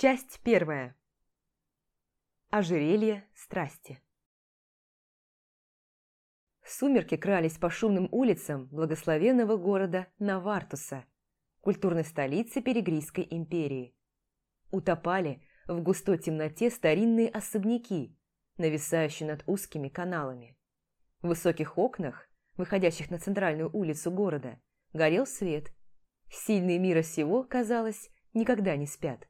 Часть первая. Ожерелье страсти. Сумерки крались по шумным улицам благословенного города Навартуса, культурной столицы Перегрийской империи. Утопали в густой темноте старинные особняки, нависающие над узкими каналами. В высоких окнах, выходящих на центральную улицу города, горел свет. Сильные мира сего, казалось, никогда не спят.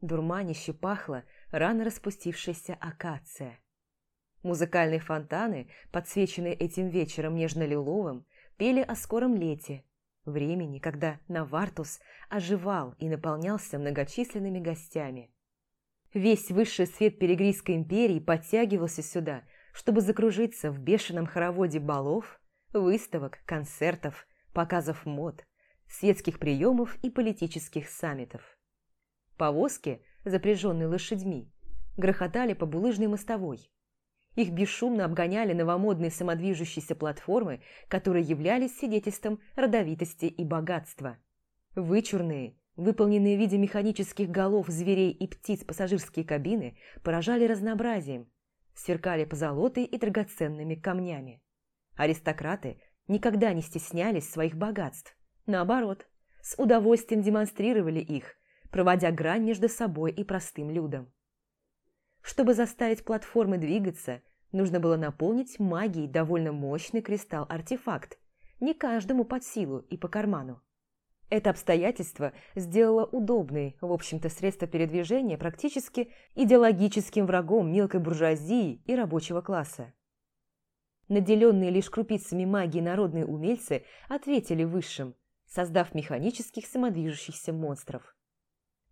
Дурманище пахло рано распустившаяся акация. Музыкальные фонтаны, подсвеченные этим вечером нежно-лиловым, пели о скором лете, времени, когда Навартус оживал и наполнялся многочисленными гостями. Весь высший свет Перегрийской империи подтягивался сюда, чтобы закружиться в бешеном хороводе балов, выставок, концертов, показов мод, светских приемов и политических саммитов. Повозки, запряженные лошадьми, грохотали по булыжной мостовой. Их бесшумно обгоняли новомодные самодвижущиеся платформы, которые являлись свидетельством родовитости и богатства. Вычурные, выполненные в виде механических голов зверей и птиц пассажирские кабины поражали разнообразием, сверкали позолотой и драгоценными камнями. Аристократы никогда не стеснялись своих богатств. Наоборот, с удовольствием демонстрировали их, проводя грань между собой и простым людом. Чтобы заставить платформы двигаться, нужно было наполнить магией довольно мощный кристалл-артефакт, не каждому под силу и по карману. Это обстоятельство сделало удобной, в общем-то, средство передвижения практически идеологическим врагом мелкой буржуазии и рабочего класса. Наделенные лишь крупицами магии народные умельцы ответили высшим, создав механических самодвижущихся монстров.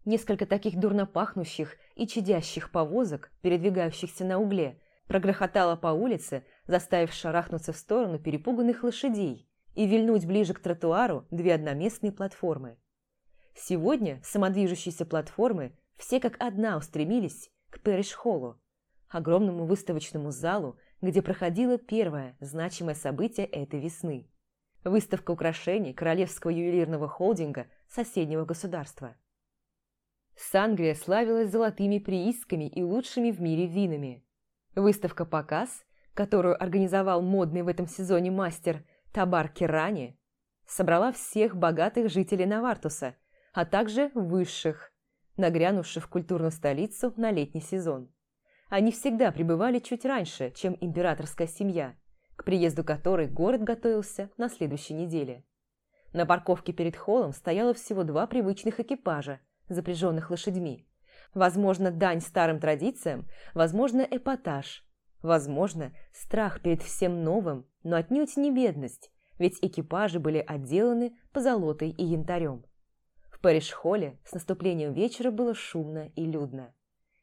Несколько таких дурно пахнущих и чадящих повозок, передвигающихся на угле, прогрохотало по улице, заставив шарахнуться в сторону перепуганных лошадей и вильнуть ближе к тротуару две одноместные платформы. Сегодня самодвижущиеся платформы все как одна устремились к Пэриш-холлу, огромному выставочному залу, где проходило первое значимое событие этой весны – выставка украшений Королевского ювелирного холдинга соседнего государства – Сангрия славилась золотыми приисками и лучшими в мире винами. Выставка-показ, которую организовал модный в этом сезоне мастер Табар Керани, собрала всех богатых жителей Навартуса, а также высших, нагрянувших в культурную столицу на летний сезон. Они всегда прибывали чуть раньше, чем императорская семья, к приезду которой город готовился на следующей неделе. На парковке перед холлом стояло всего два привычных экипажа – запряженных лошадьми. Возможно, дань старым традициям, возможно, эпатаж, возможно, страх перед всем новым, но отнюдь не бедность, ведь экипажи были отделаны позолотой и янтарем. В Париж-холле с наступлением вечера было шумно и людно.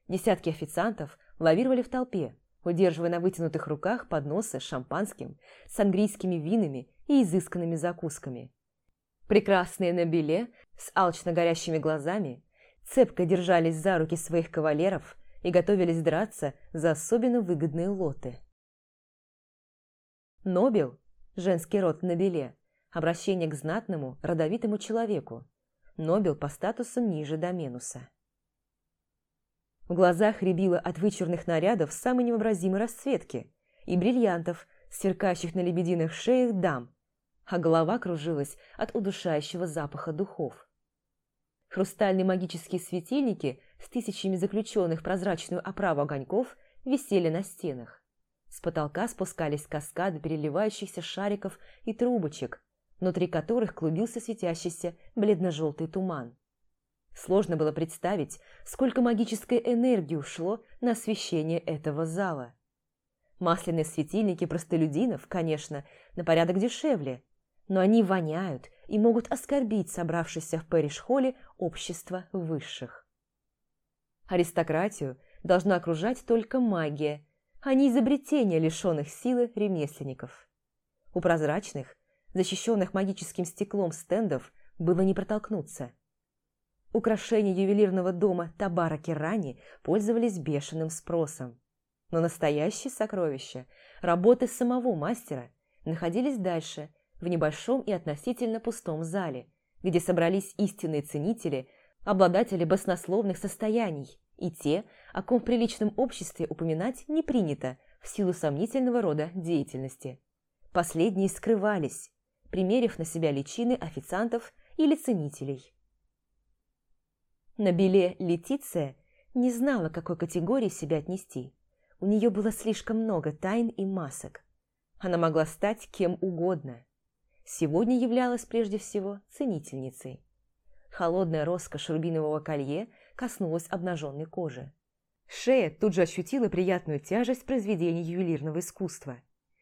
Десятки официантов лавировали в толпе, удерживая на вытянутых руках подносы с шампанским, с английскими винами и изысканными закусками. Прекрасные на беле, с алчно горящими глазами, цепко держались за руки своих кавалеров и готовились драться за особенно выгодные лоты. Нобел, женский род на беле, обращение к знатному, родовитому человеку. Нобел по статусу ниже Доменуса. В глазах рябило от вычурных нарядов самой невообразимой расцветки и бриллиантов, сверкающих на лебединых шеях дам, а голова кружилась от удушающего запаха духов. Хрустальные магические светильники с тысячами заключенных в прозрачную оправу огоньков висели на стенах. С потолка спускались каскады переливающихся шариков и трубочек, внутри которых клубился светящийся бледно-желтый туман. Сложно было представить, сколько магической энергии ушло на освещение этого зала. Масляные светильники простолюдинов, конечно, на порядок дешевле, но они воняют и могут оскорбить собравшееся в Пэриш-холле общество высших. Аристократию должна окружать только магия, а не изобретение лишенных силы ремесленников. У прозрачных, защищенных магическим стеклом стендов было не протолкнуться. Украшения ювелирного дома Табара Керани пользовались бешеным спросом. Но настоящие сокровища, работы самого мастера, находились дальше – в небольшом и относительно пустом зале, где собрались истинные ценители обладатели баснословных состояний и те, о ком в приличном обществе упоминать не принято в силу сомнительного рода деятельности. Последние скрывались, примерив на себя личины официантов или ценителей. На беле Летиция не знала, к какой категории себя отнести. У нее было слишком много тайн и масок. Она могла стать кем угодно. Сегодня являлась прежде всего ценительницей. Холодная роскошь рубинового колье коснулась обнаженной кожи. Шея тут же ощутила приятную тяжесть произведений ювелирного искусства.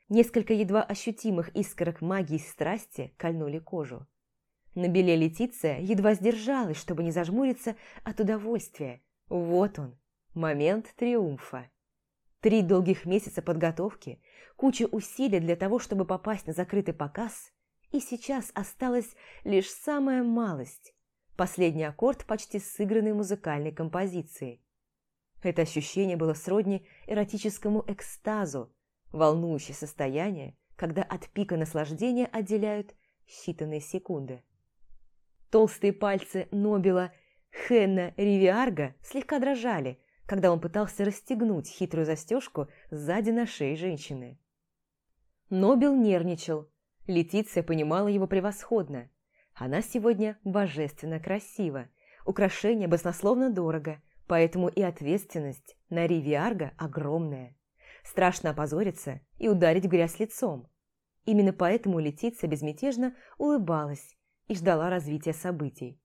Несколько едва ощутимых искорок магии и страсти кольнули кожу. На беле Летиция едва сдержалась, чтобы не зажмуриться от удовольствия. Вот он, момент триумфа. Три долгих месяца подготовки, куча усилий для того, чтобы попасть на закрытый показ, и сейчас осталась лишь самая малость – последний аккорд почти сыгранной музыкальной композиции. Это ощущение было сродни эротическому экстазу, волнующее состояние, когда от пика наслаждения отделяют считанные секунды. Толстые пальцы Нобела Хенна Ривиарга слегка дрожали, когда он пытался расстегнуть хитрую застежку сзади на шее женщины. Нобел нервничал. Летиция понимала его превосходно. Она сегодня божественно красива, украшение баснословно дорого, поэтому и ответственность на Ривиарга огромная. Страшно опозориться и ударить грязь лицом. Именно поэтому Летиция безмятежно улыбалась и ждала развития событий.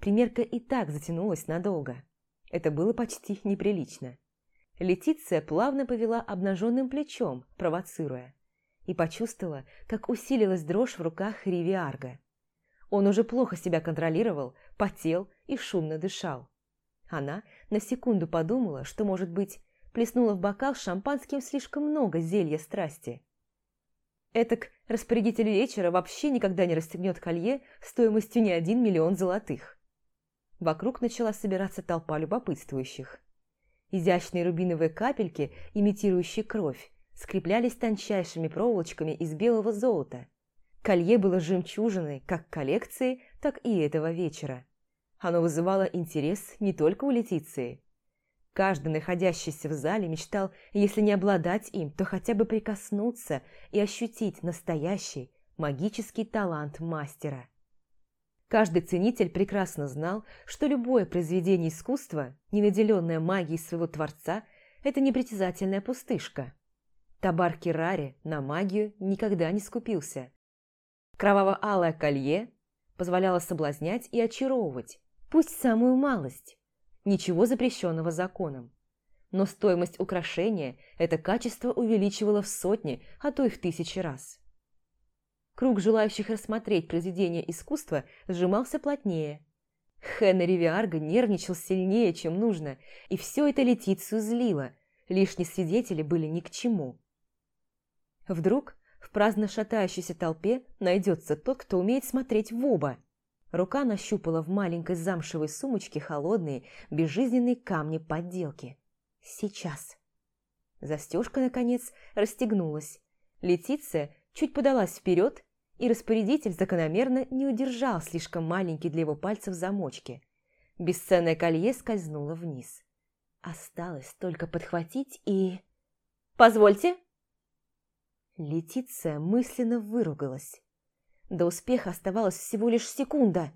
Примерка и так затянулась надолго. Это было почти неприлично. Летиция плавно повела обнаженным плечом, провоцируя, и почувствовала, как усилилась дрожь в руках Ривиарга. Он уже плохо себя контролировал, потел и шумно дышал. Она на секунду подумала, что, может быть, плеснула в бокал шампанским слишком много зелья страсти. Этак распорядитель вечера вообще никогда не расстегнет колье стоимостью не один миллион золотых. Вокруг начала собираться толпа любопытствующих. Изящные рубиновые капельки, имитирующие кровь, скреплялись тончайшими проволочками из белого золота. Колье было жемчужиной как коллекции, так и этого вечера. Оно вызывало интерес не только у Летиции. Каждый, находящийся в зале, мечтал, если не обладать им, то хотя бы прикоснуться и ощутить настоящий магический талант мастера. Каждый ценитель прекрасно знал, что любое произведение искусства, не наделенное магией своего творца, это непритязательная пустышка. Табар Кирари на магию никогда не скупился. Кроваво-алое колье позволяло соблазнять и очаровывать, пусть самую малость, ничего запрещенного законом. Но стоимость украшения это качество увеличивало в сотни, а то и в тысячи раз. Круг желающих рассмотреть произведение искусства сжимался плотнее. Хеннери Виарга нервничал сильнее, чем нужно, и все это Летицию злило, лишние свидетели были ни к чему. Вдруг в праздно шатающейся толпе найдется тот, кто умеет смотреть в оба – Рука нащупала в маленькой замшевой сумочке холодные, безжизненные камни подделки. Сейчас. Застежка, наконец, расстегнулась. Летиция чуть подалась вперед, и распорядитель закономерно не удержал слишком маленький для его пальцев замочки. Бесценное колье скользнуло вниз. Осталось только подхватить и... «Позвольте!» Летиция мысленно выругалась. До успеха оставалась всего лишь секунда.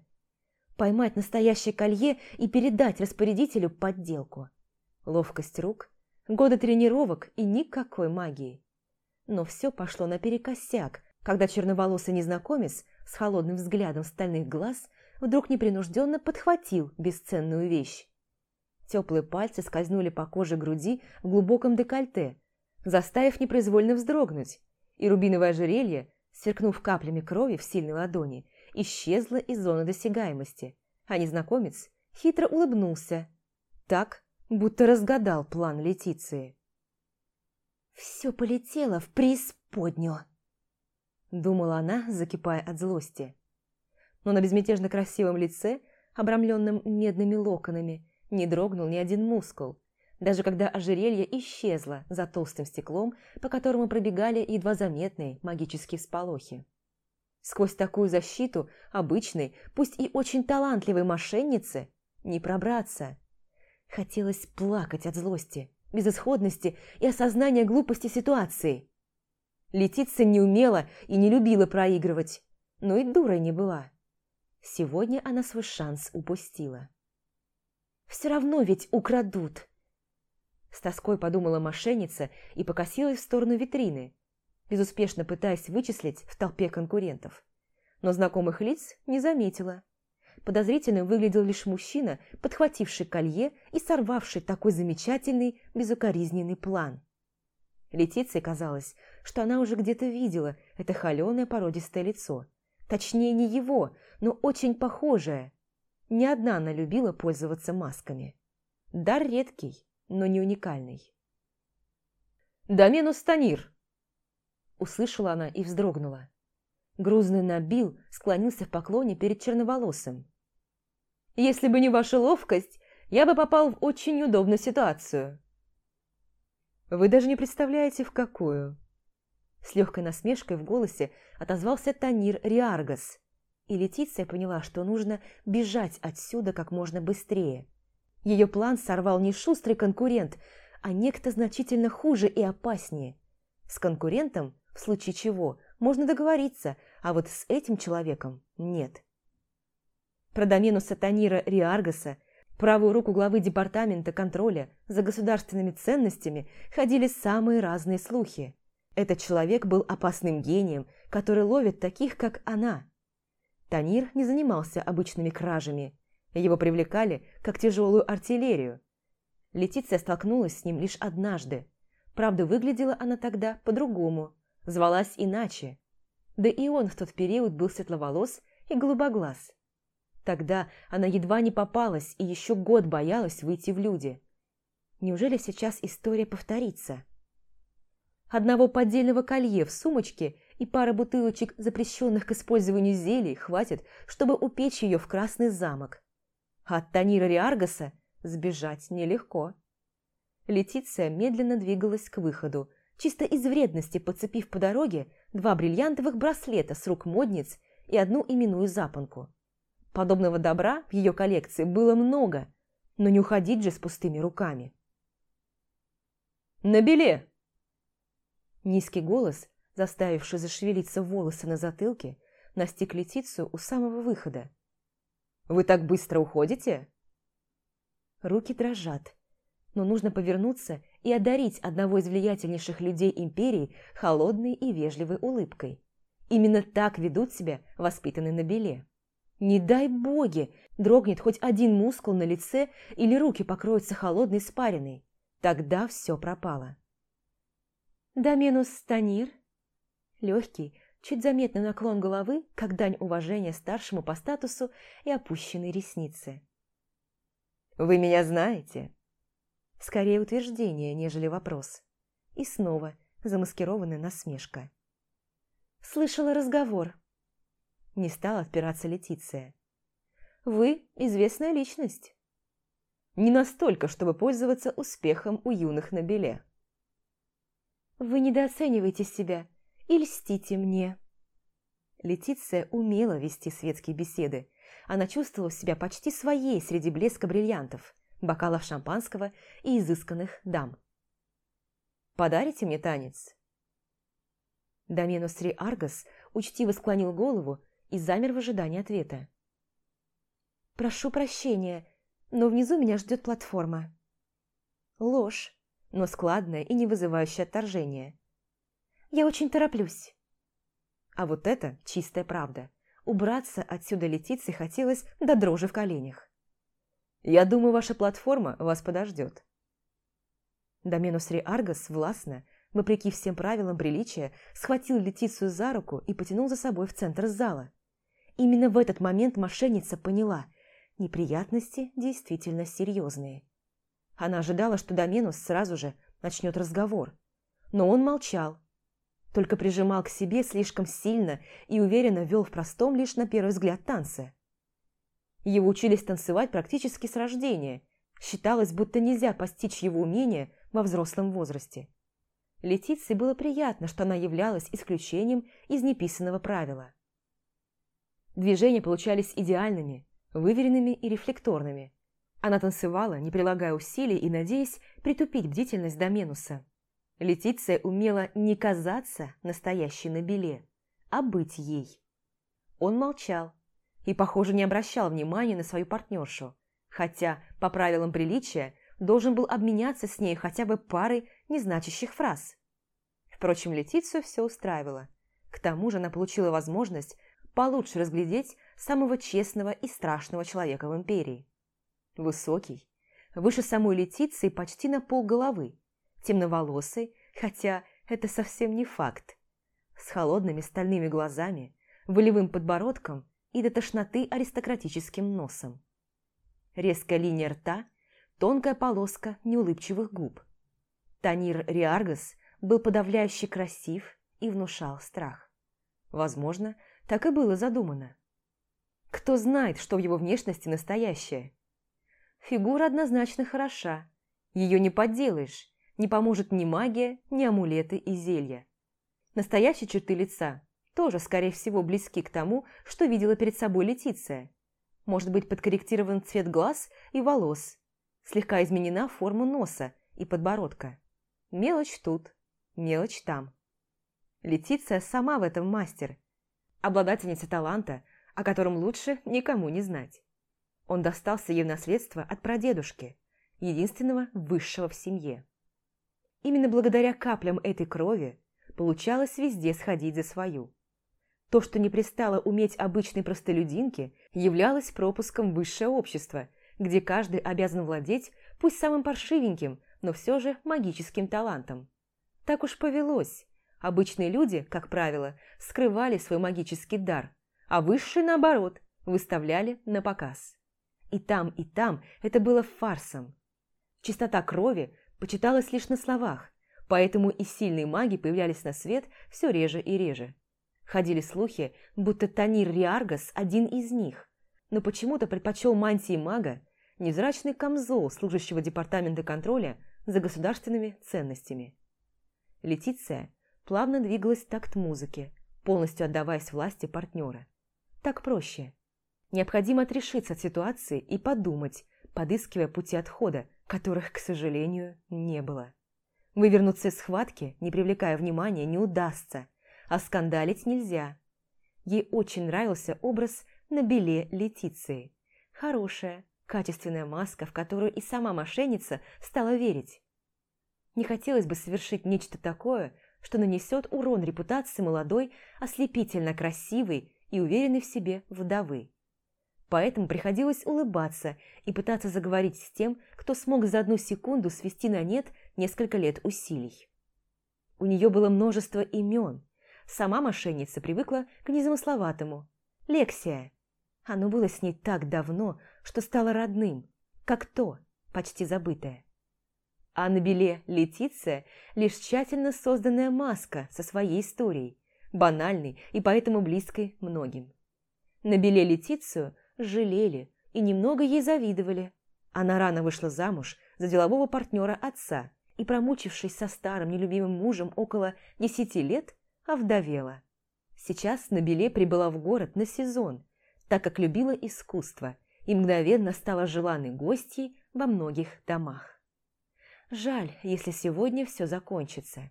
Поймать настоящее колье и передать распорядителю подделку. Ловкость рук, годы тренировок и никакой магии. Но все пошло наперекосяк, когда черноволосый незнакомец с холодным взглядом стальных глаз вдруг непринужденно подхватил бесценную вещь. Теплые пальцы скользнули по коже груди в глубоком декольте, заставив непроизвольно вздрогнуть, и рубиновое ожерелье сверкнув каплями крови в сильной ладони, исчезла из зоны досягаемости, а незнакомец хитро улыбнулся, так, будто разгадал план Летиции. «Все полетело в преисподнюю», – думала она, закипая от злости. Но на безмятежно красивом лице, обрамленном медными локонами, не дрогнул ни один мускул, даже когда ожерелье исчезло за толстым стеклом, по которому пробегали едва заметные магические сполохи. Сквозь такую защиту обычной, пусть и очень талантливой мошеннице, не пробраться. Хотелось плакать от злости, безысходности и осознания глупости ситуации. Летица не умела и не любила проигрывать, но и дурой не была. Сегодня она свой шанс упустила. «Все равно ведь украдут!» С тоской подумала мошенница и покосилась в сторону витрины, безуспешно пытаясь вычислить в толпе конкурентов. Но знакомых лиц не заметила. Подозрительным выглядел лишь мужчина, подхвативший колье и сорвавший такой замечательный, безукоризненный план. Летиции казалось, что она уже где-то видела это холеное породистое лицо. Точнее, не его, но очень похожее. Не одна она любила пользоваться масками. Дар редкий, но не уникальный. «Доменус Станир!» Услышала она и вздрогнула. Грузный Набил склонился в поклоне перед черноволосым. «Если бы не ваша ловкость, я бы попал в очень неудобную ситуацию». «Вы даже не представляете, в какую». С легкой насмешкой в голосе отозвался Танир Риаргас, и Летиция поняла, что нужно бежать отсюда как можно быстрее. Ее план сорвал не шустрый конкурент, а некто значительно хуже и опаснее. С конкурентом, в случае чего, можно договориться, а вот с этим человеком нет. Про домену Сатанира Риаргаса, правую руку главы департамента контроля за государственными ценностями, ходили самые разные слухи. Этот человек был опасным гением, который ловит таких, как она. Танир не занимался обычными кражами. Его привлекали, как тяжелую артиллерию. Летиция столкнулась с ним лишь однажды. Правда, выглядела она тогда по-другому, звалась иначе. Да и он в тот период был светловолос и голубоглаз. Тогда она едва не попалась и еще год боялась выйти в люди. Неужели сейчас история повторится? Одного поддельного колье в сумочке и пары бутылочек запрещенных к использованию зелий хватит, чтобы упечь ее в Красный замок. От Танира Риаргаса сбежать нелегко. Летиция медленно двигалась к выходу, чисто из вредности подцепив по дороге два бриллиантовых браслета с рук модниц и одну именную запонку. Подобного добра в ее коллекции было много, но не уходить же с пустыми руками. «На беле!» Низкий голос, заставивший зашевелиться волосы на затылке, настиг Летицию у самого выхода. «Вы так быстро уходите?» Руки дрожат, но нужно повернуться и одарить одного из влиятельнейших людей империи холодной и вежливой улыбкой. Именно так ведут себя воспитанные на беле. Не дай боги, дрогнет хоть один мускул на лице или руки покроются холодной спариной. Тогда все пропало. Доменус Станир. Легкий, чуть заметный наклон головы, как дань уважения старшему по статусу и опущенные ресницы. «Вы меня знаете?» Скорее утверждение, нежели вопрос. И снова замаскированная насмешка. «Слышала разговор». Не стала отпираться Летиция. «Вы известная личность». «Не настолько, чтобы пользоваться успехом у юных на беле». Вы недооцениваете себя и льстите мне. Летиция умела вести светские беседы. Она чувствовала себя почти своей среди блеска бриллиантов, бокалов шампанского и изысканных дам. «Подарите мне танец?» Доменус Ри Аргас учтиво склонил голову и замер в ожидании ответа. «Прошу прощения, но внизу меня ждет платформа». Ложь но складное и не вызывающее отторжения. «Я очень тороплюсь». А вот это чистая правда. Убраться отсюда летицы хотелось до дрожи в коленях. «Я думаю, ваша платформа вас подождет». Доменус Ри Аргас властно, вопреки всем правилам приличия, схватил Летицию за руку и потянул за собой в центр зала. Именно в этот момент мошенница поняла – неприятности действительно серьезные. Она ожидала, что Доменус сразу же начнет разговор. Но он молчал, только прижимал к себе слишком сильно и уверенно вел в простом лишь на первый взгляд танце. Его учились танцевать практически с рождения. Считалось, будто нельзя постичь его умения во взрослом возрасте. Летиции было приятно, что она являлась исключением из неписанного правила. Движения получались идеальными, выверенными и рефлекторными. Она танцевала, не прилагая усилий и надеясь притупить бдительность Доменуса. Летиция умела не казаться настоящей на беле, а быть ей. Он молчал и, похоже, не обращал внимания на свою партнершу, хотя, по правилам приличия, должен был обменяться с ней хотя бы парой незначащих фраз. Впрочем, Летицию все устраивало. К тому же она получила возможность получше разглядеть самого честного и страшного человека в Империи. Высокий, выше самой Летиции почти на пол головы, темноволосый, хотя это совсем не факт, с холодными стальными глазами, волевым подбородком и до тошноты аристократическим носом. Резкая линия рта, тонкая полоска неулыбчивых губ. Танир Риаргас был подавляюще красив и внушал страх. Возможно, так и было задумано. Кто знает, что в его внешности настоящее? Фигура однозначно хороша. Ее не подделаешь, не поможет ни магия, ни амулеты и зелья. Настоящие черты лица тоже, скорее всего, близки к тому, что видела перед собой Летиция. Может быть подкорректирован цвет глаз и волос, слегка изменена форма носа и подбородка. Мелочь тут, мелочь там. Летиция сама в этом мастер, обладательница таланта, о котором лучше никому не знать. Он достался ей в наследство от прадедушки, единственного высшего в семье. Именно благодаря каплям этой крови получалось везде сходить за свою. То, что не пристало уметь обычной простолюдинке, являлось пропуском высшее общество, где каждый обязан владеть, пусть самым паршивеньким, но все же магическим талантом. Так уж повелось. Обычные люди, как правило, скрывали свой магический дар, а высшие, наоборот, выставляли на показ. И там, и там это было фарсом. Чистота крови почиталась лишь на словах, поэтому и сильные маги появлялись на свет все реже и реже. Ходили слухи, будто Танир Риаргас один из них, но почему-то предпочел мантии мага невзрачный камзол служащего департамента контроля за государственными ценностями. Летиция плавно двигалась в такт музыки, полностью отдаваясь власти партнера. Так проще. Необходимо отрешиться от ситуации и подумать, подыскивая пути отхода, которых, к сожалению, не было. Вывернуться из схватки, не привлекая внимания, не удастся, а скандалить нельзя. Ей очень нравился образ на беле Летиции. Хорошая, качественная маска, в которую и сама мошенница стала верить. Не хотелось бы совершить нечто такое, что нанесет урон репутации молодой, ослепительно красивой и уверенной в себе вдовы поэтому приходилось улыбаться и пытаться заговорить с тем, кто смог за одну секунду свести на нет несколько лет усилий. У нее было множество имен. Сама мошенница привыкла к незамысловатому. Лексия. Оно было с ней так давно, что стало родным, как то, почти забытое. А на беле Летиция лишь тщательно созданная маска со своей историей, банальной и поэтому близкой многим. На беле Летицию жалели и немного ей завидовали. Она рано вышла замуж за делового партнера отца и, промучившись со старым нелюбимым мужем около десяти лет, овдовела. Сейчас Набеле прибыла в город на сезон, так как любила искусство и мгновенно стала желанной гостьей во многих домах. Жаль, если сегодня все закончится.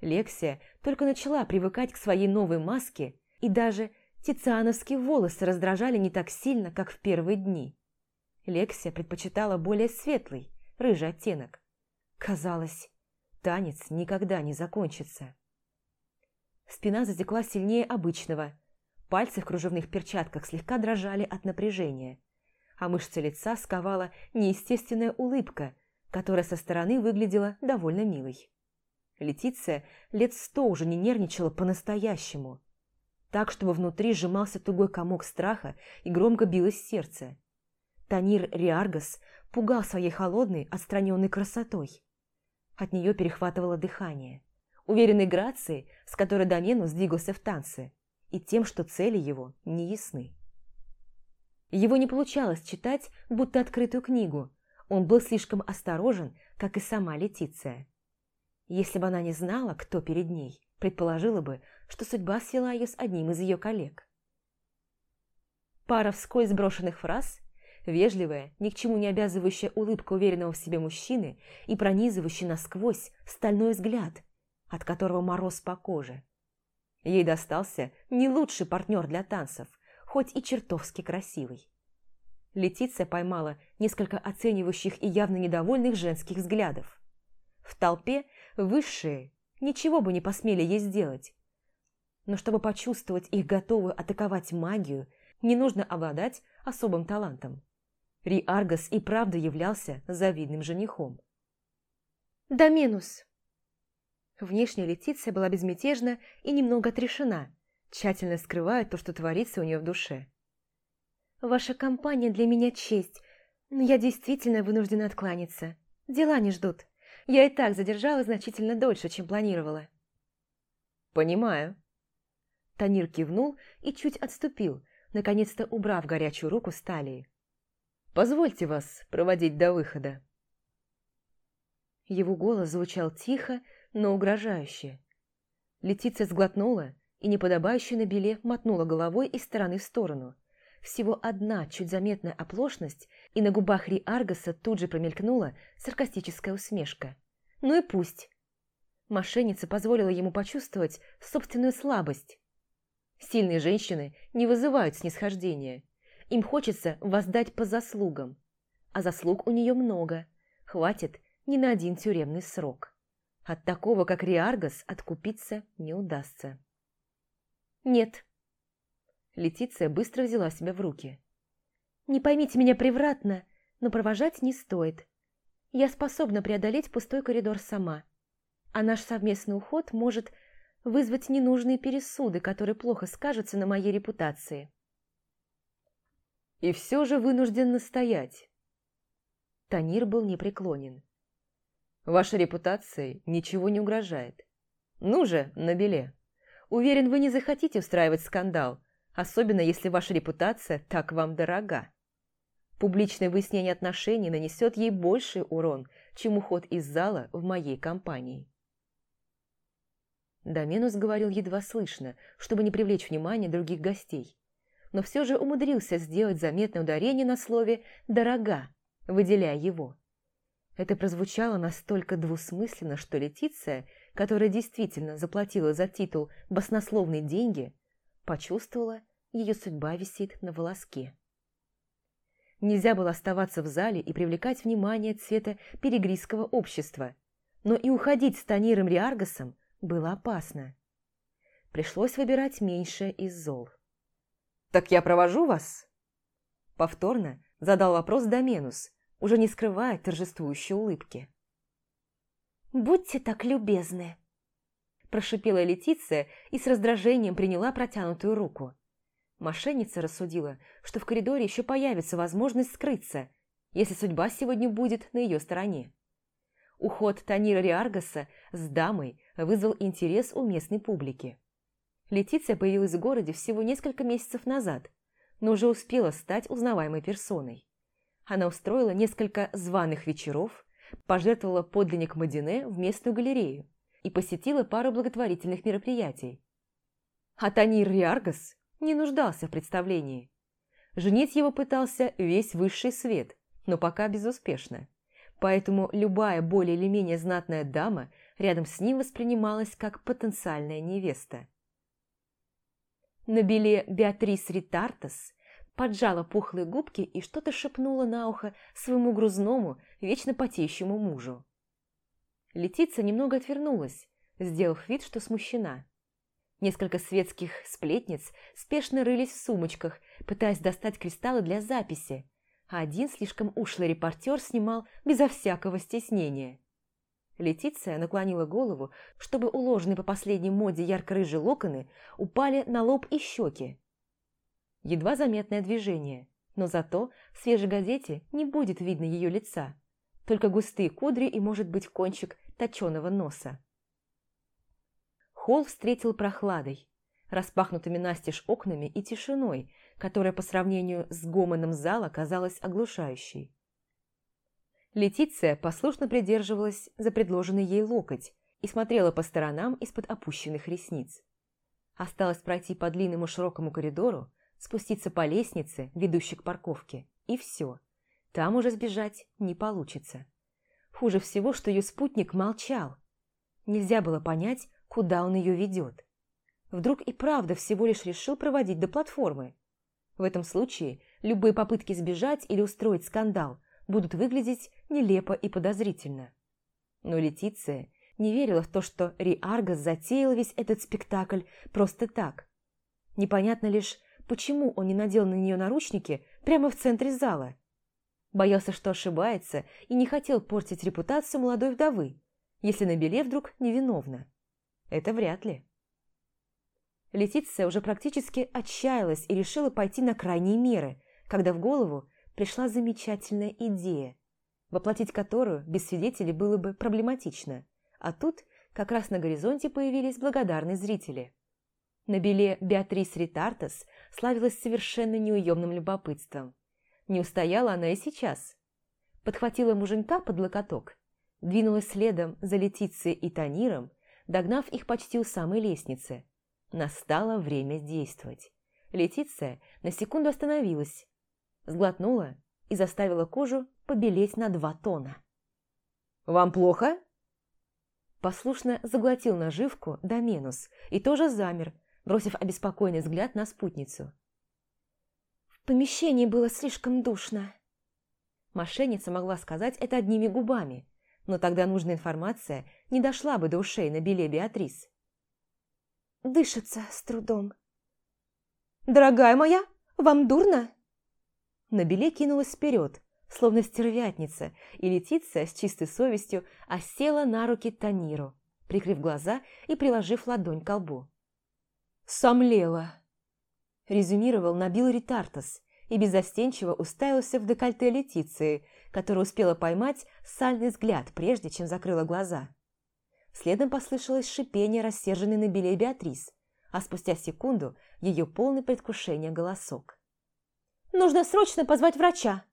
Лексия только начала привыкать к своей новой маске и даже Тициановские волосы раздражали не так сильно, как в первые дни. Лексия предпочитала более светлый, рыжий оттенок. Казалось, танец никогда не закончится. Спина затекла сильнее обычного. Пальцы в кружевных перчатках слегка дрожали от напряжения, а мышцы лица сковала неестественная улыбка, которая со стороны выглядела довольно милой. Летиция лет сто уже не нервничала по-настоящему так, чтобы внутри сжимался тугой комок страха и громко билось сердце. Танир Риаргас пугал своей холодной, отстраненной красотой. От нее перехватывало дыхание, уверенной грацией, с которой Доменус двигался в танце, и тем, что цели его не ясны. Его не получалось читать, будто открытую книгу, он был слишком осторожен, как и сама Летиция. Если бы она не знала, кто перед ней, предположила бы, что судьба свела ее с одним из ее коллег. Пара вскользь брошенных фраз, Вежливая, ни к чему не обязывающая улыбка уверенного в себе мужчины и пронизывающий насквозь стальной взгляд, от которого мороз по коже. Ей достался не лучший партнер для танцев, хоть и чертовски красивый. Летиция поймала несколько оценивающих и явно недовольных женских взглядов. В толпе высшие ничего бы не посмели ей сделать. Но чтобы почувствовать их готовую атаковать магию, не нужно обладать особым талантом. Ри Аргас и правда являлся завидным женихом. «Доменус!» Внешняя Летиция была безмятежна и немного отрешена, тщательно скрывая то, что творится у нее в душе. «Ваша компания для меня честь, но я действительно вынуждена откланяться. Дела не ждут. Я и так задержалась значительно дольше, чем планировала». «Понимаю». Танир кивнул и чуть отступил, наконец-то убрав горячую руку с талии. Позвольте вас проводить до выхода». Его голос звучал тихо, но угрожающе. Летиция сглотнула и неподобающе на беле мотнула головой из стороны в сторону. Всего одна чуть заметная оплошность, и на губах Ри Аргаса тут же промелькнула саркастическая усмешка. «Ну и пусть!» Мошенница позволила ему почувствовать собственную слабость. Сильные женщины не вызывают снисхождения, им хочется воздать по заслугам. А заслуг у нее много. Хватит ни на один тюремный срок. От такого, как Риаргас, откупиться не удастся. «Нет». Летиция быстро взяла себя в руки. «Не поймите меня превратно, но провожать не стоит. Я способна преодолеть пустой коридор сама. А наш совместный уход может вызвать ненужные пересуды, которые плохо скажутся на моей репутации и все же вынужден настоять. Танир был непреклонен. Вашей репутации ничего не угрожает. Ну же, на беле. Уверен, вы не захотите устраивать скандал, особенно если ваша репутация так вам дорога. Публичное выяснение отношений нанесет ей больший урон, чем уход из зала в моей компании. Доменус говорил едва слышно, чтобы не привлечь внимание других гостей но все же умудрился сделать заметное ударение на слове «дорога», выделяя его. Это прозвучало настолько двусмысленно, что Летиция, которая действительно заплатила за титул баснословные деньги, почувствовала, ее судьба висит на волоске. Нельзя было оставаться в зале и привлекать внимание цвета перегризского общества, но и уходить с Таниром Риаргасом было опасно. Пришлось выбирать меньшее из зол. «Так я провожу вас?» Повторно задал вопрос Доменус, уже не скрывая торжествующей улыбки. «Будьте так любезны!» Прошипела Летиция и с раздражением приняла протянутую руку. Мошенница рассудила, что в коридоре еще появится возможность скрыться, если судьба сегодня будет на ее стороне. Уход Танира Риаргаса с дамой вызвал интерес у местной публики. Летиция появилась в городе всего несколько месяцев назад, но уже успела стать узнаваемой персоной. Она устроила несколько званых вечеров, пожертвовала подлинник Мадине в местную галерею и посетила пару благотворительных мероприятий. А Танир Риаргас не нуждался в представлении. Женить его пытался весь высший свет, но пока безуспешно. Поэтому любая более или менее знатная дама рядом с ним воспринималась как потенциальная невеста. На беле Беатрис Ритартас поджала пухлые губки и что-то шепнула на ухо своему грузному, вечно потеющему мужу. Летица немного отвернулась, сделав вид, что смущена. Несколько светских сплетниц спешно рылись в сумочках, пытаясь достать кристаллы для записи, а один слишком ушлый репортер снимал безо всякого стеснения. Летиция наклонила голову, чтобы уложенные по последней моде ярко-рыжие локоны упали на лоб и щеки. Едва заметное движение, но зато в свежей газете не будет видно ее лица, только густые кудри и, может быть, кончик точеного носа. Холл встретил прохладой, распахнутыми настежь окнами и тишиной, которая по сравнению с гомоном зала казалась оглушающей. Летиция послушно придерживалась за предложенный ей локоть и смотрела по сторонам из-под опущенных ресниц. Осталось пройти по длинному широкому коридору, спуститься по лестнице, ведущей к парковке, И все. Там уже сбежать не получится. Хуже всего, что ее спутник молчал. Нельзя было понять, куда он ее ведет. Вдруг и правда всего лишь решил проводить до платформы. В этом случае любые попытки сбежать или устроить скандал будут выглядеть нелепо и подозрительно. Но Летиция не верила в то, что Риаргас затеял весь этот спектакль просто так. Непонятно лишь, почему он не надел на нее наручники прямо в центре зала. Боялся, что ошибается, и не хотел портить репутацию молодой вдовы, если на беле вдруг невиновна. Это вряд ли. Летиция уже практически отчаялась и решила пойти на крайние меры, когда в голову пришла замечательная идея, воплотить которую без свидетелей было бы проблематично. А тут как раз на горизонте появились благодарные зрители. На беле Беатрис Ритартас славилась совершенно неуемным любопытством. Не устояла она и сейчас. Подхватила муженька под локоток, двинулась следом за Летицией и Таниром, догнав их почти у самой лестницы. Настало время действовать. Летиция на секунду остановилась, сглотнула и заставила кожу побелеть на два тона. «Вам плохо?» Послушно заглотил наживку Доменус и тоже замер, бросив обеспокоенный взгляд на спутницу. «В помещении было слишком душно». Мошенница могла сказать это одними губами, но тогда нужная информация не дошла бы до ушей на беле Беатрис. «Дышится с трудом». «Дорогая моя, вам дурно?» На беле кинулась вперед, словно стервятница, и Летиция с чистой совестью осела на руки Таниру, прикрыв глаза и приложив ладонь к лбу. «Сомлела!» – резюмировал Набил Ритартас и безостенчиво уставился в декольте Летиции, которая успела поймать сальный взгляд, прежде чем закрыла глаза. Следом послышалось шипение, рассерженной на беле Беатрис, а спустя секунду ее полный предвкушение голосок. «Нужно срочно позвать врача!»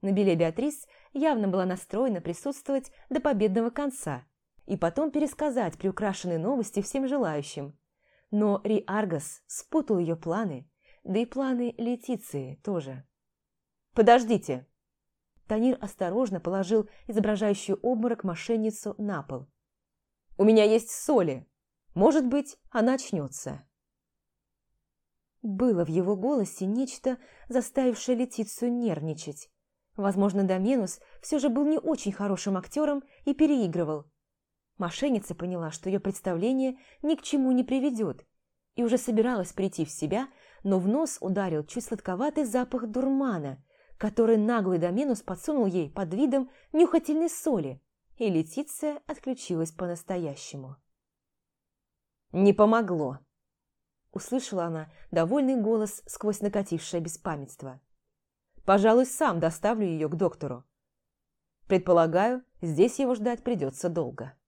На беле Беатрис явно была настроена присутствовать до победного конца и потом пересказать приукрашенные новости всем желающим. Но Ри Аргас спутал ее планы, да и планы Летиции тоже. «Подождите!» Танир осторожно положил изображающую обморок мошенницу на пол. «У меня есть соли. Может быть, она очнется». Было в его голосе нечто, заставившее Летицию нервничать. Возможно, Доменус все же был не очень хорошим актером и переигрывал. Мошенница поняла, что ее представление ни к чему не приведет, и уже собиралась прийти в себя, но в нос ударил чуть сладковатый запах дурмана, который наглый Доменус подсунул ей под видом нюхательной соли, и Летиция отключилась по-настоящему. «Не помогло!» – услышала она довольный голос сквозь накатившее беспамятство. Пожалуй, сам доставлю ее к доктору. Предполагаю, здесь его ждать придется долго.